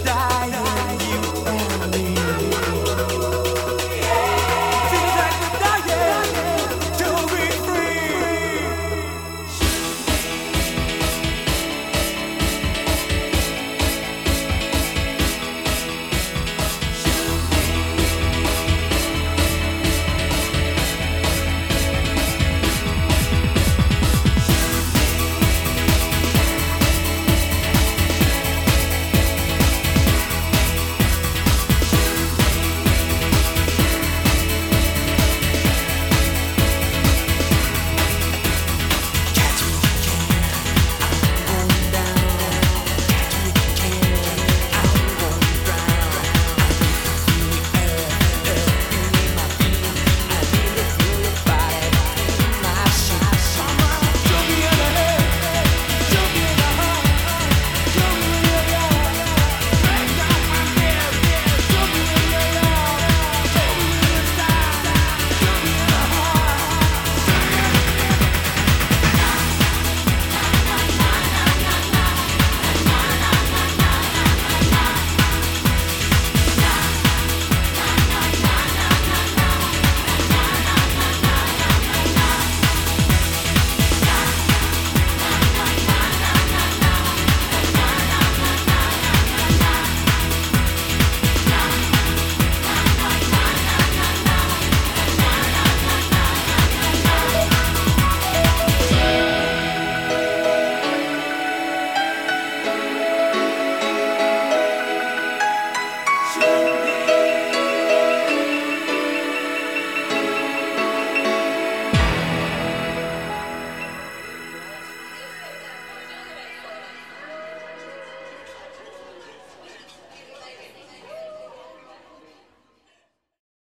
dying.